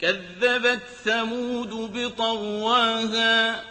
كَذَّبَتْ ثَمُودُ بطواها